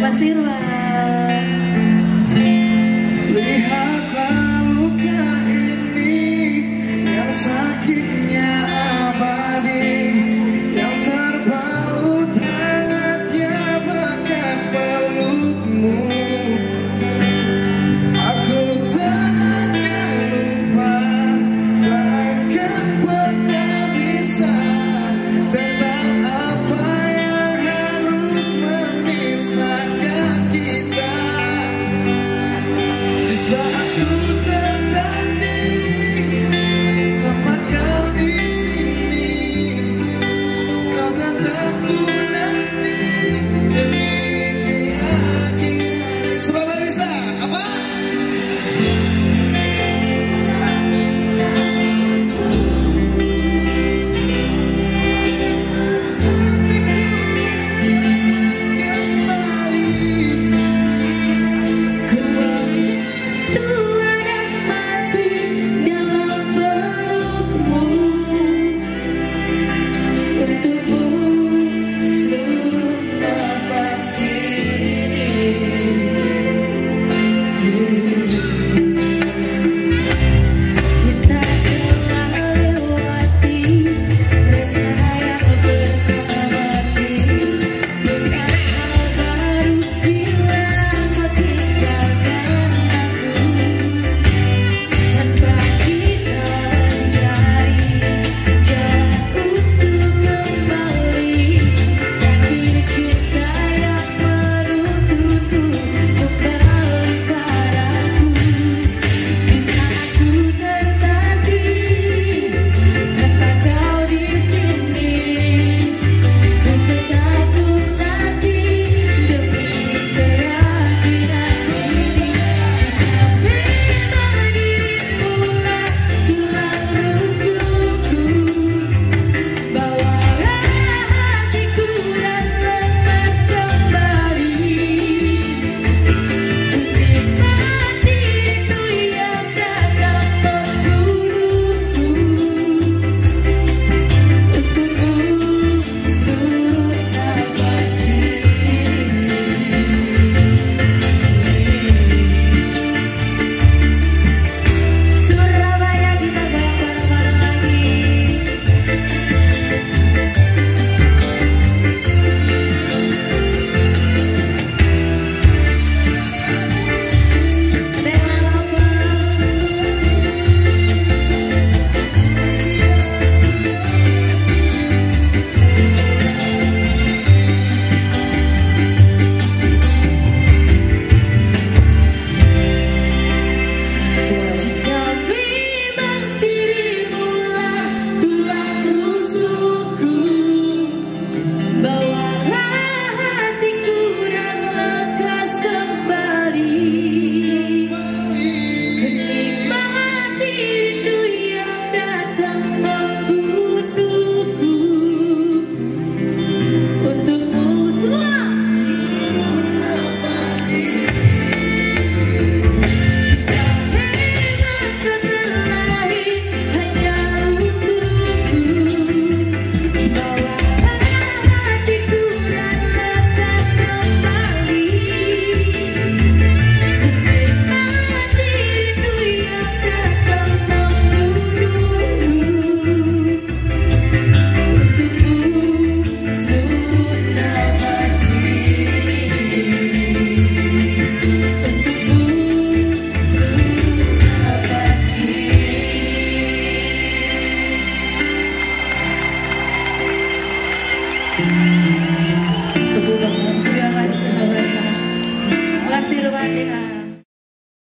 Mas Irwan